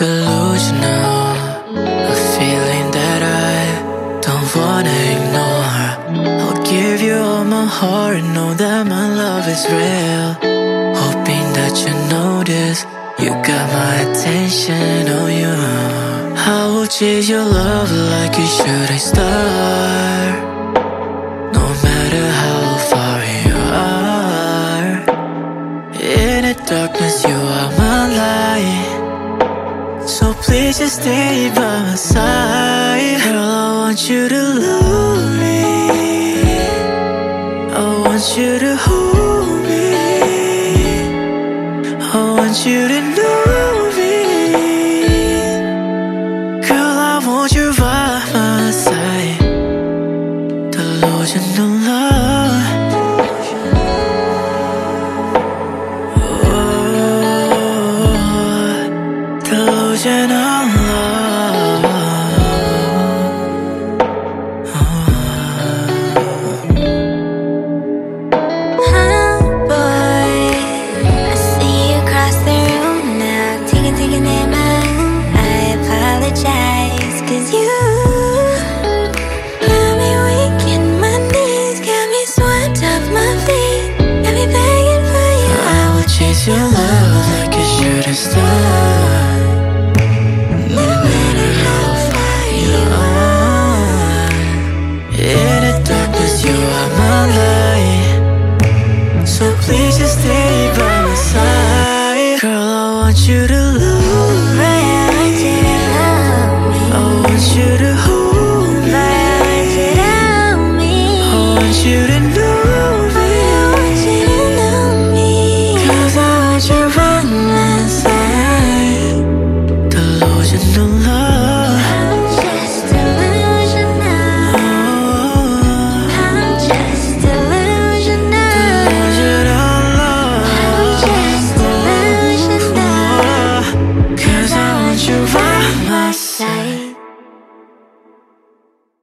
delusional A feeling that I don't wanna ignore. I'll give you all my heart and know that my love is real. Hoping that you notice You got my attention, oh you I will chase your love like you should in the darkness, you are my please just stay by my side. Girl, I want you to love me. I want you to hold me. I want you to know me. Girl, I want you by my side. Delusional love. Delusional love. Huh, boy. I see you across the room now, taking, taking in my. I apologize, cause you got me weak in my knees, got me swept off my feet, got me begging for you. I will chase your love like a shooting star. you to love me. I want you to.